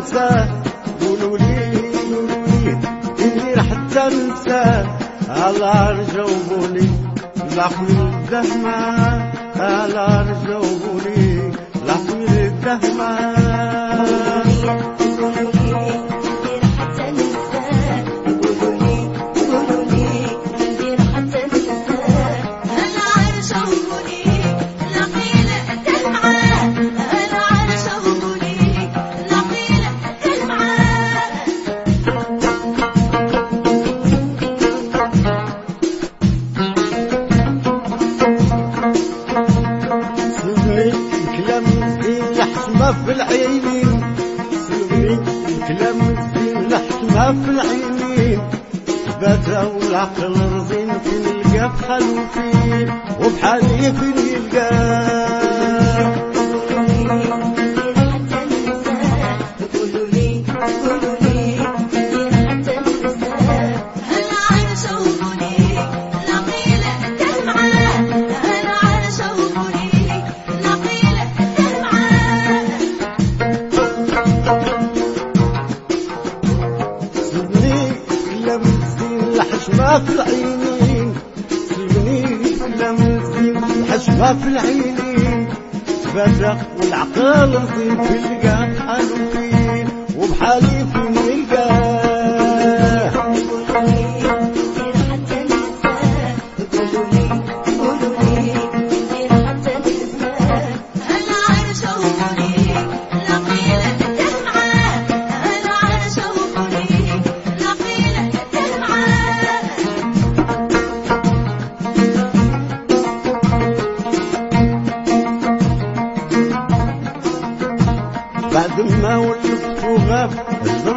انسى قولوا لي إني راح تنسى. على رجوبوني لحمي الدهمة على رجوبوني والعقل رزين فين يلقى بحالو فين وبحالي فين يلقاه ثباتك والعقل نصيب في القى بحالو فين وبحالي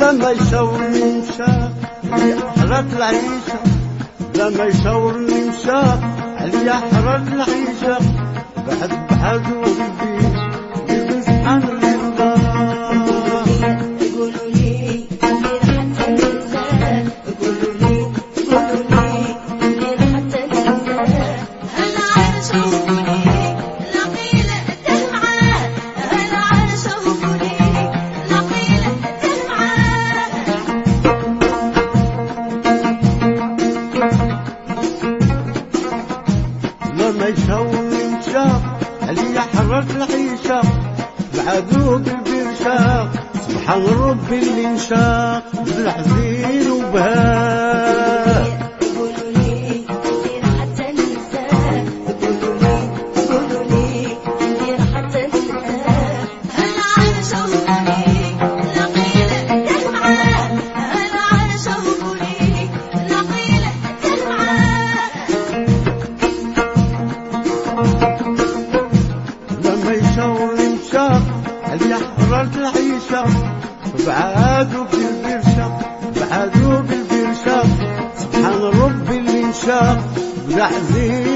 لما يشاورني مشى حرات العيشة. لما يشاورني مشى عليا حرات العيشة. بعد بحاجة وقلبي قلبي العيشة بعدو بالبرشا سبحان ربي اللي انشاق بالحزين وبهاء. عليا حرات العيشة بعادو بالبرشا بعادو بالبرشا سبحان ربي اللي انشاق بلا حزين.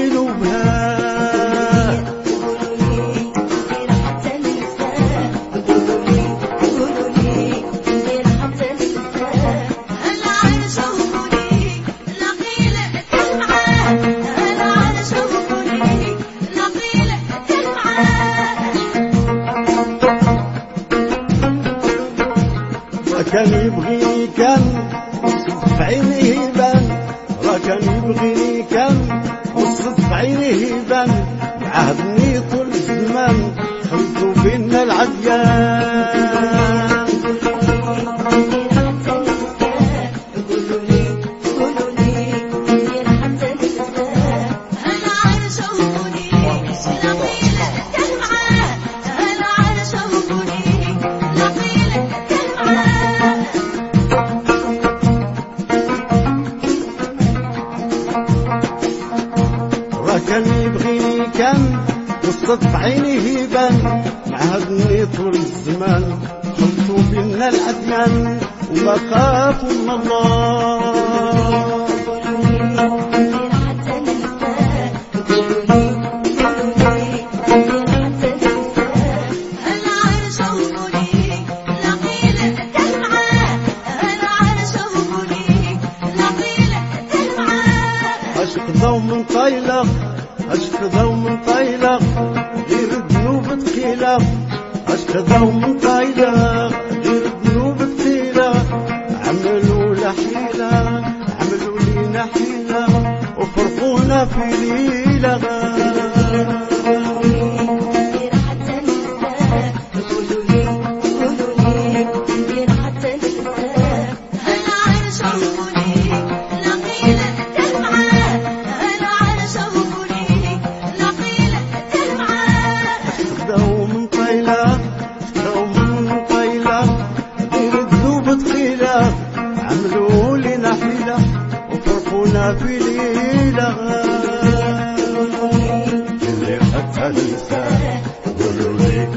عينيه يبان راه كان يبغيني كان وصف عينيه يبان عهدني طول الزمان خلطوا بينا العديان كان والصدف عينيه يبان عهدني طول الزمان خلطوا بينا الأديان وما خافوا من الله. عشق ضوم طيلة غير ذنوب ثقيلة عملوا لحيلة عملوا لينا حيلة وفرقونا في ليلة. دوم حتى ننسى قولوا لي